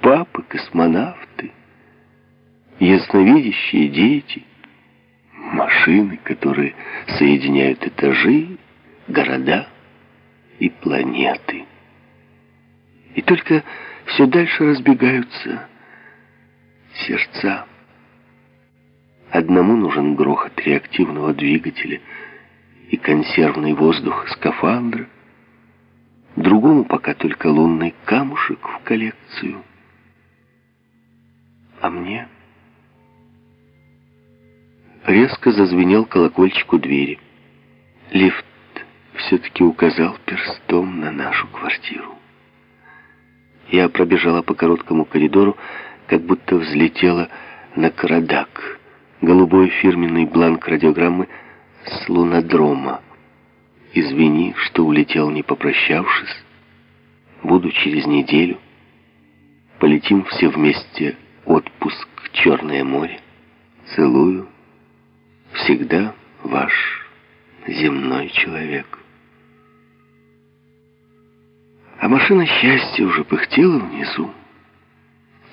папы, космонавты, ясновидящие дети, машины, которые соединяют этажи, города и планеты. И только все дальше разбегаются сердца. Одному нужен грохот реактивного двигателя и консервный воздух скафандра, другому пока только лунный камушек в коллекцию. Мне... Резко зазвенел колокольчик у двери. Лифт все-таки указал перстом на нашу квартиру. Я пробежала по короткому коридору, как будто взлетела на карадак. Голубой фирменный бланк радиограммы с лунодрома. Извини, что улетел, не попрощавшись. Буду через неделю. Полетим все вместе. Отпуск, Черное море. Целую. Всегда ваш земной человек. А машина счастья уже пыхтела внизу.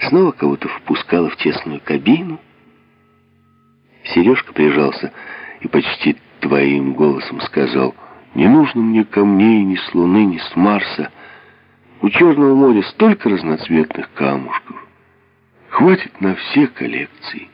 Снова кого-то впускала в тесную кабину. Сережка прижался и почти твоим голосом сказал, «Не нужно мне камней ни с Луны, ни с Марса. У Черного моря столько разноцветных камушков. Хватит на все коллекции».